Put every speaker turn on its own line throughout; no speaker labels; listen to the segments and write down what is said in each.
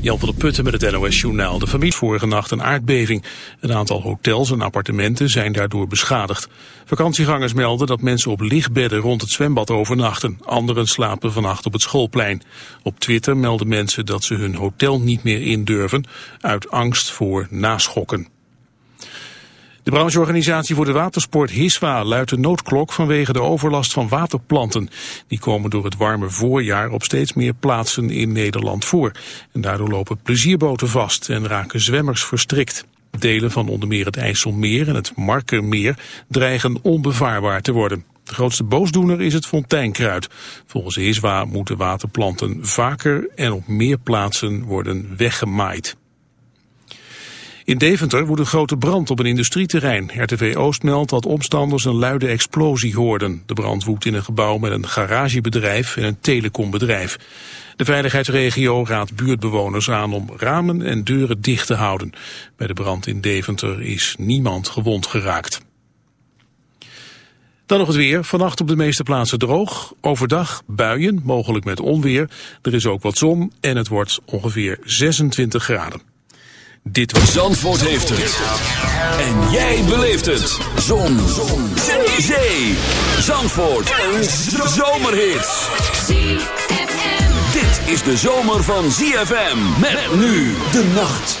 Jan van der Putten met het NOS-journaal. De familie vorige nacht een aardbeving. Een aantal hotels en appartementen zijn daardoor beschadigd. Vakantiegangers melden dat mensen op lichtbedden rond het zwembad overnachten. Anderen slapen vannacht op het schoolplein. Op Twitter melden mensen dat ze hun hotel niet meer indurven... uit angst voor naschokken. De brancheorganisatie voor de watersport HISWA luidt de noodklok vanwege de overlast van waterplanten. Die komen door het warme voorjaar op steeds meer plaatsen in Nederland voor. En daardoor lopen plezierboten vast en raken zwemmers verstrikt. Delen van onder meer het IJsselmeer en het Markermeer dreigen onbevaarbaar te worden. De grootste boosdoener is het fonteinkruid. Volgens HISWA moeten waterplanten vaker en op meer plaatsen worden weggemaaid. In Deventer woedt een grote brand op een industrieterrein. RTV Oost meldt dat omstanders een luide explosie hoorden. De brand woedt in een gebouw met een garagebedrijf en een telecombedrijf. De veiligheidsregio raadt buurtbewoners aan om ramen en deuren dicht te houden. Bij de brand in Deventer is niemand gewond geraakt. Dan nog het weer. Vannacht op de meeste plaatsen droog. Overdag buien, mogelijk met onweer. Er is ook wat zon en het wordt ongeveer 26 graden.
Dit was Zandvoort heeft het. En jij beleeft het. Zon. Zon. Zee. Zandvoort. Een zomerhit. Dit is de zomer van ZFM. Met nu de nacht.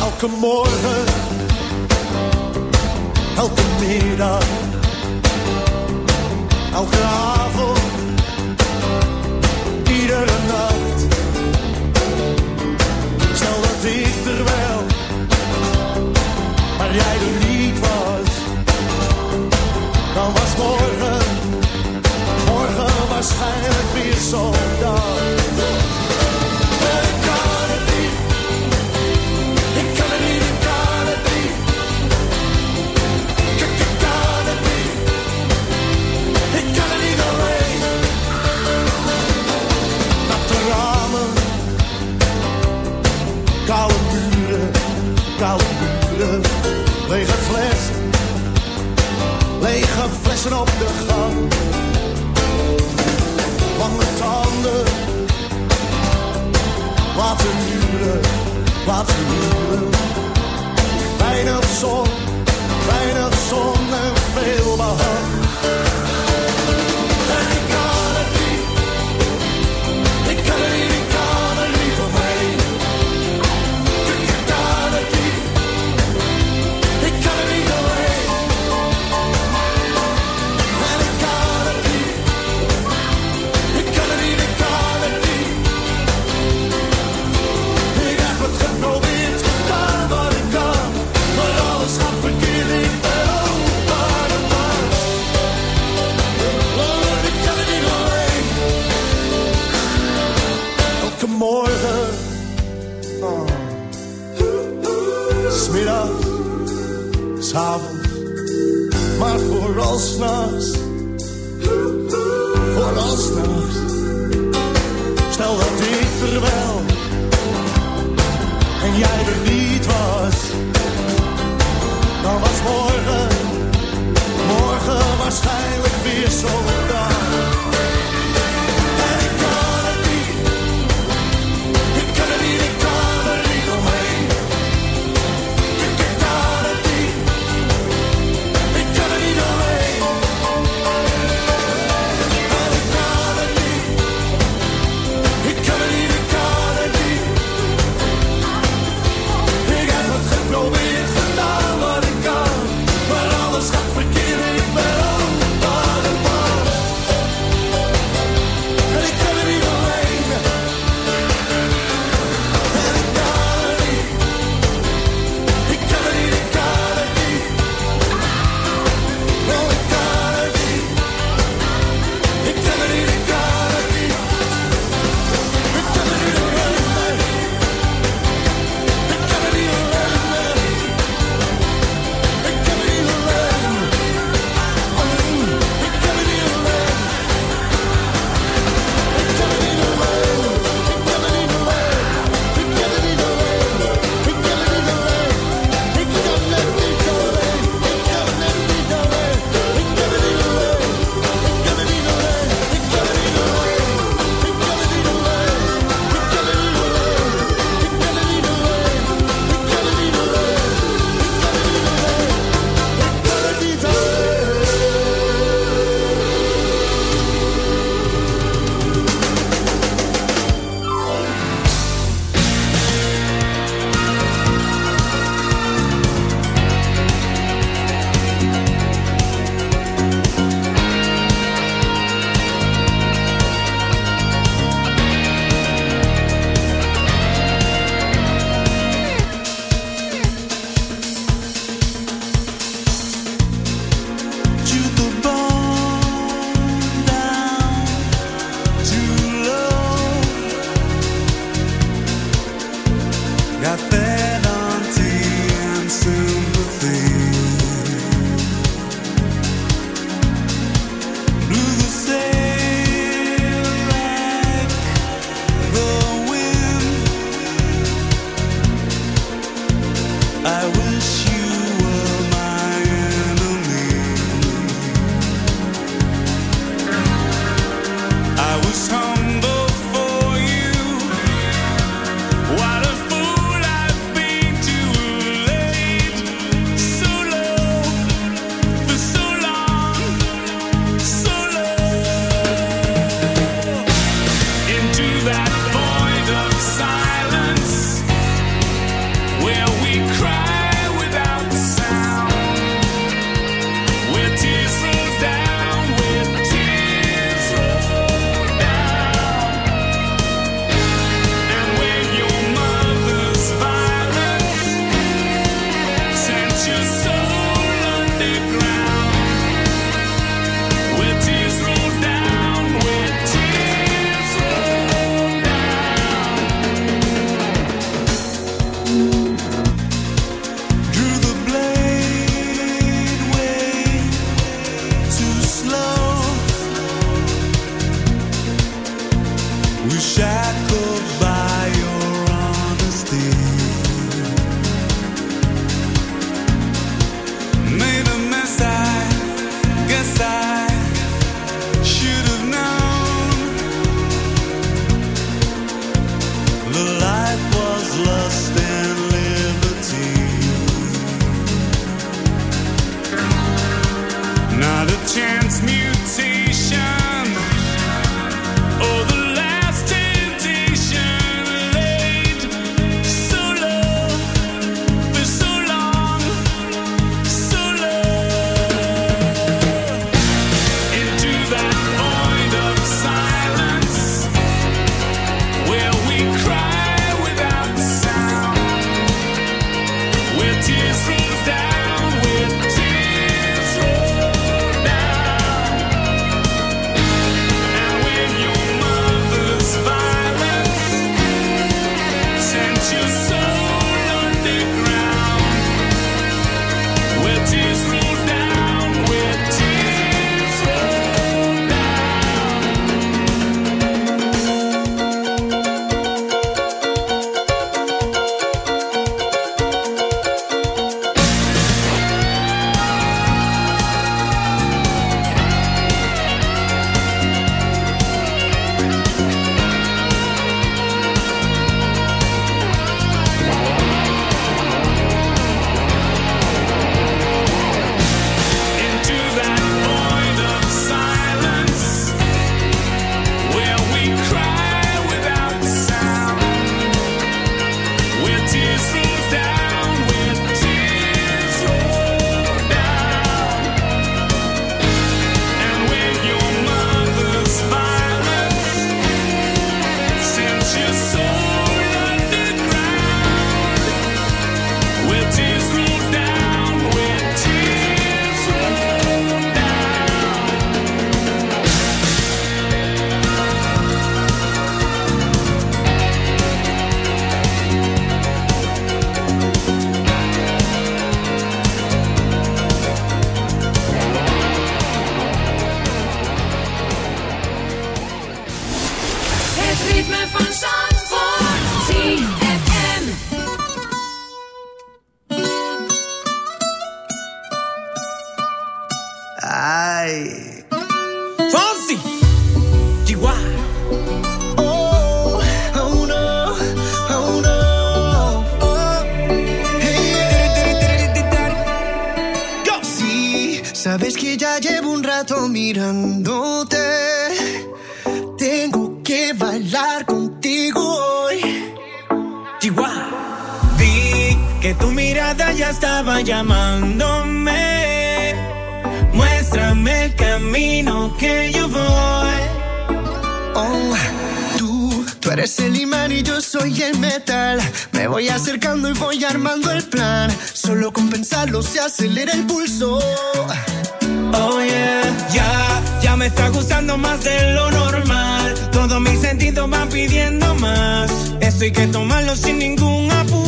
Elke morgen elke We shall.
Que tomarlo sin ningún apuro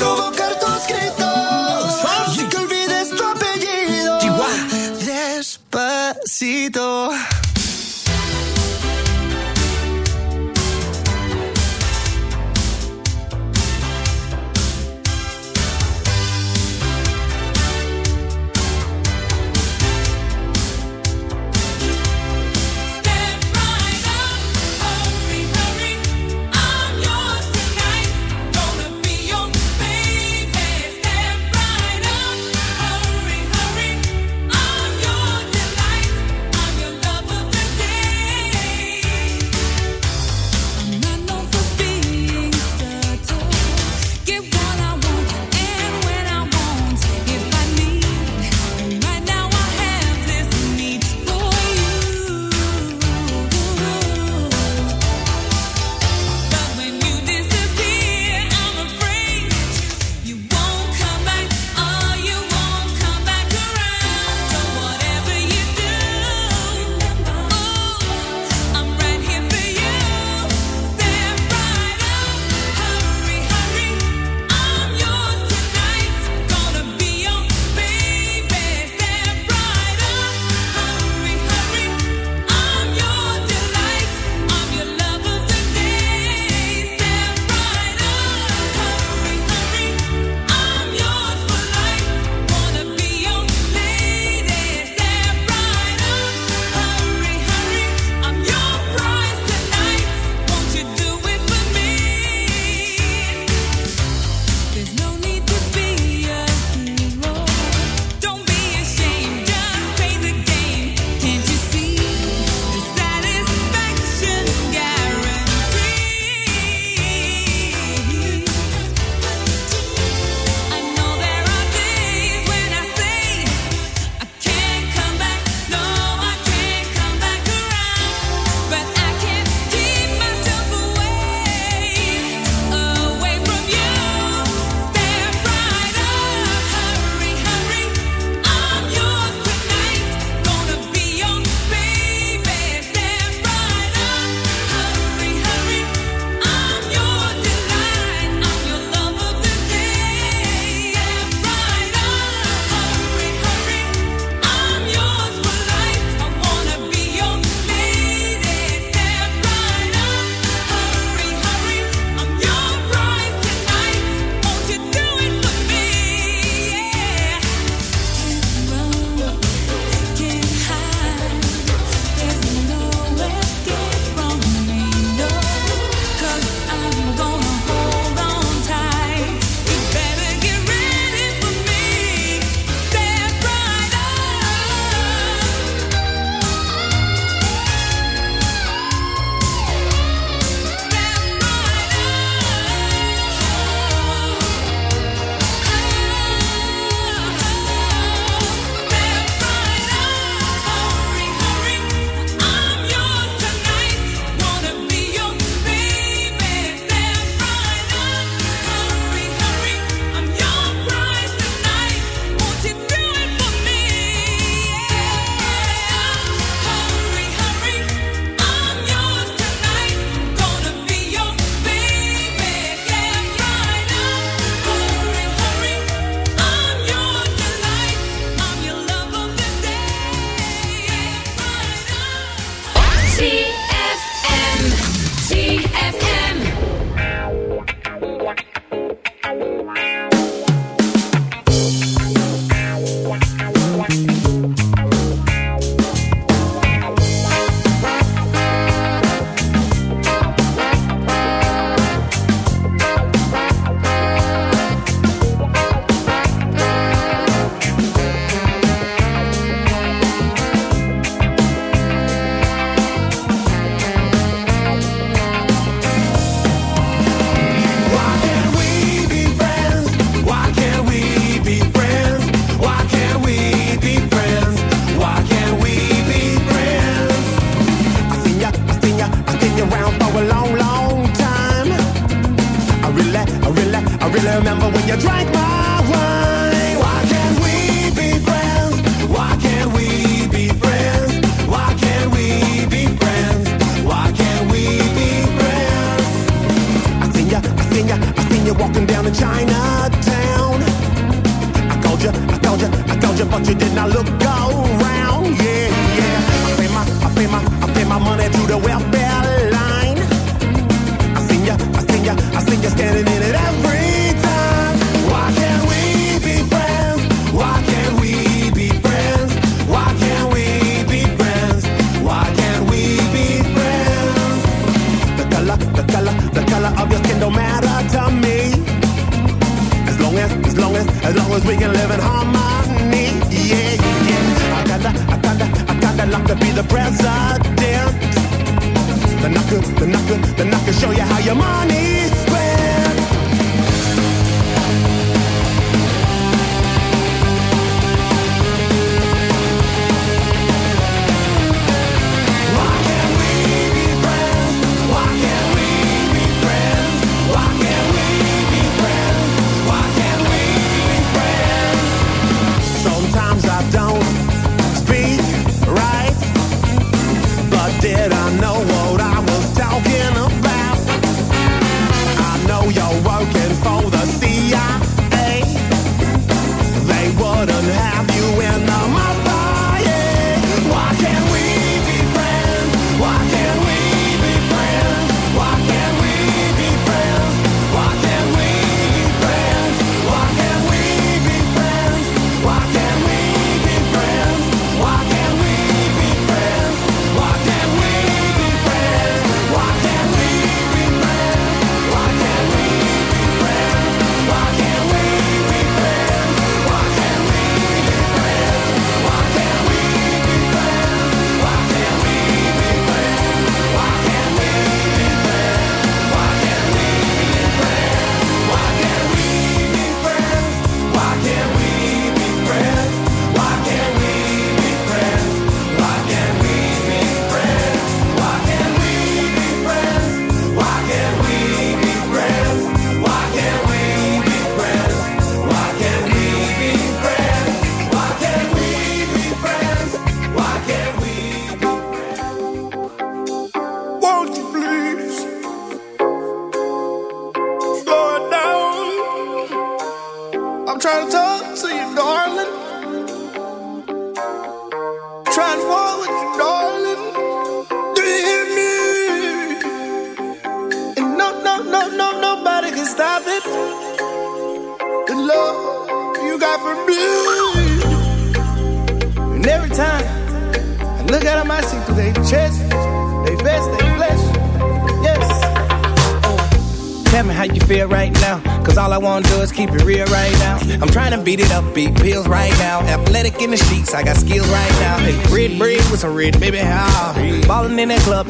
down the China.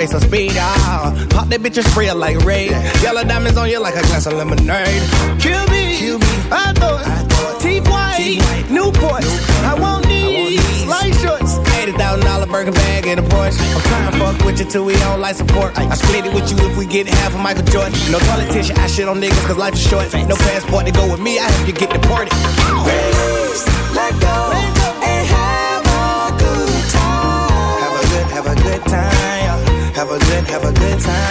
they
ah, Pop that bitch and spray it like Ray. Yellow diamonds on you like a glass of lemonade.
Kill me,
Kill me.
I thought, I. Teeth white,
-white.
Newport. I won't
need
light shorts.
$80,000 burger bag and a Porsche. I'm trying to fuck with you till we don't like support. I split it with you if we get half of Michael Jordan. No politician, I shit on niggas cause life is short. No passport to go with me, I have to get deported. Release,
let go,
let go.
and have a good time.
Have a good, have a good time
have a good time.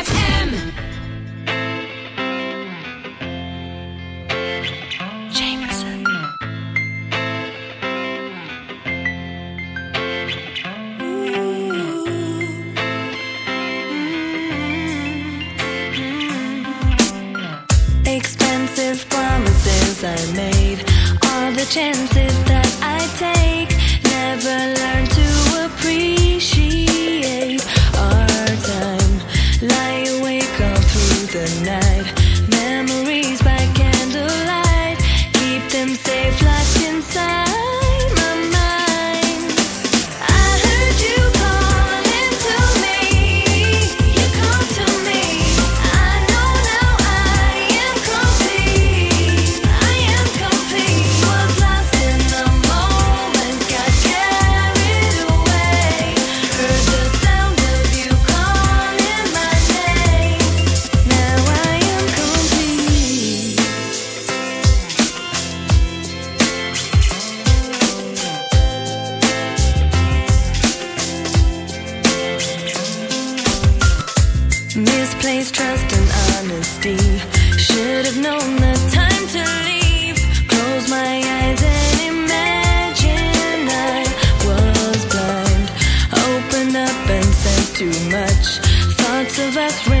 Thoughts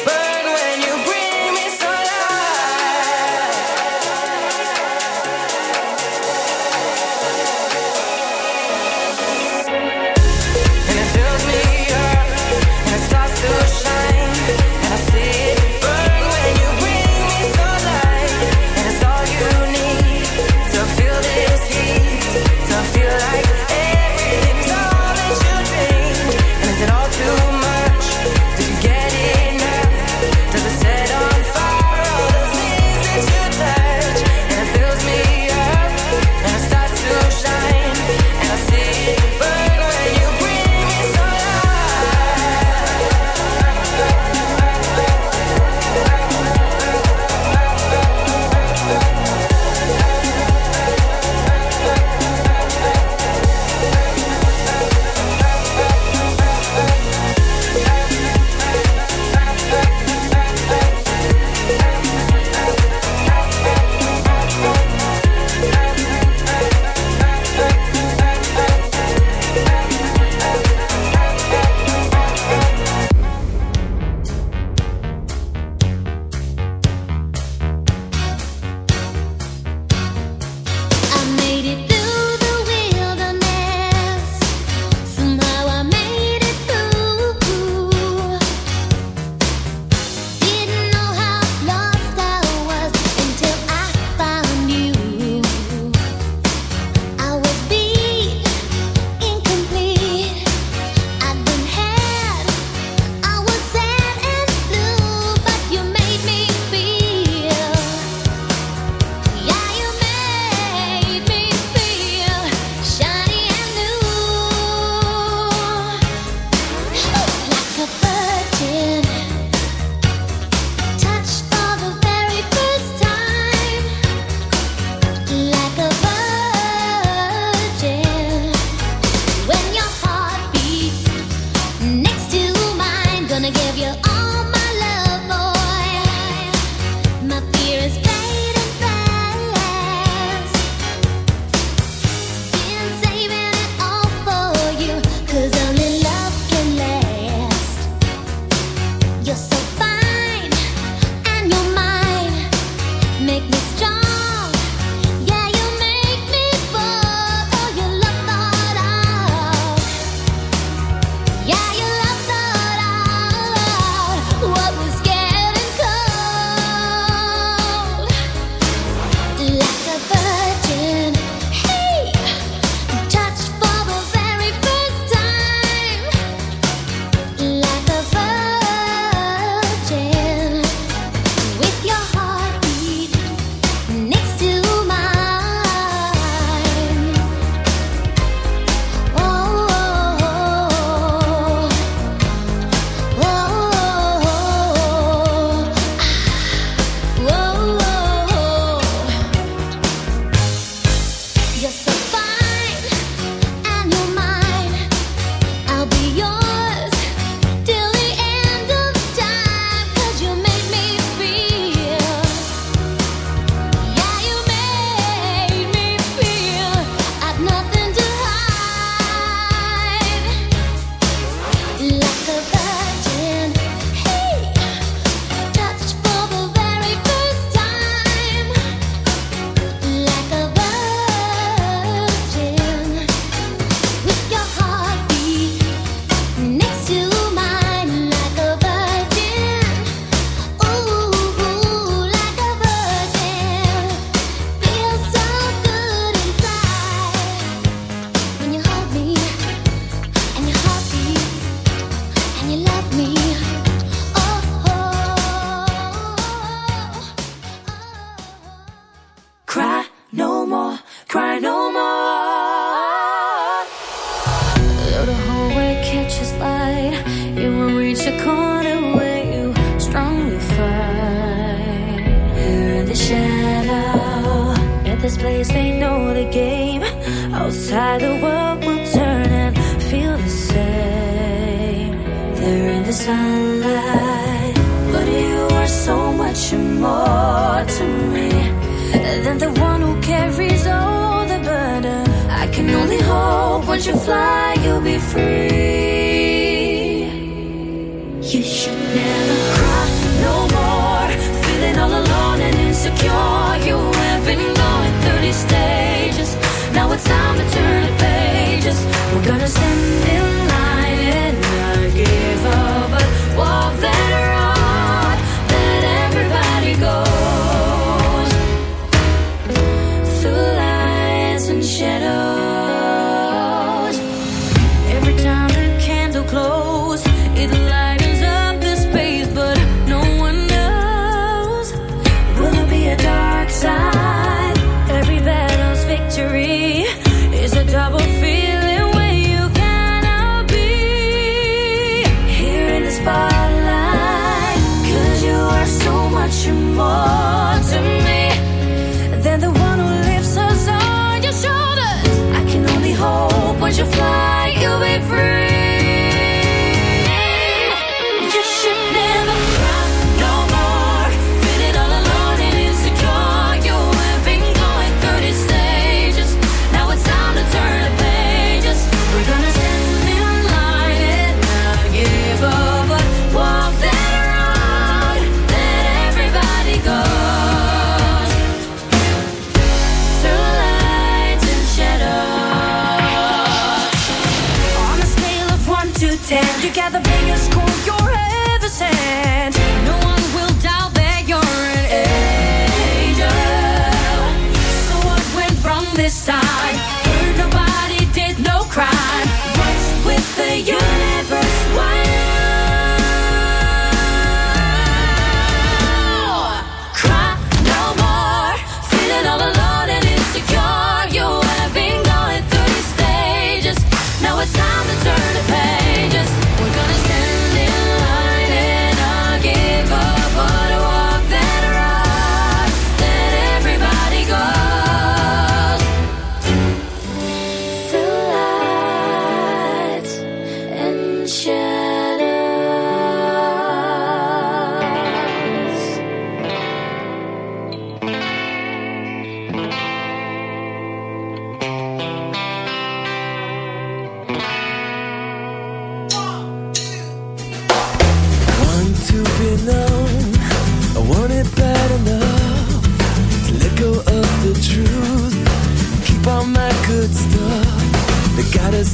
together.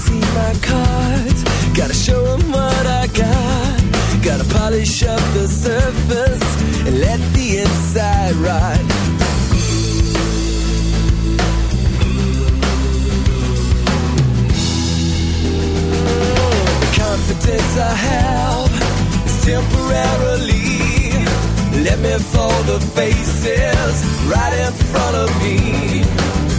see my cards. Gotta show them what I got. Gotta polish up the surface and let the inside rot. Confidence I have is temporarily. Let me fold the faces right in front of me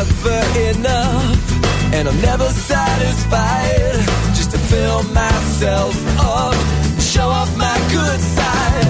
never enough And I'm never satisfied Just to fill myself up Show off my good side.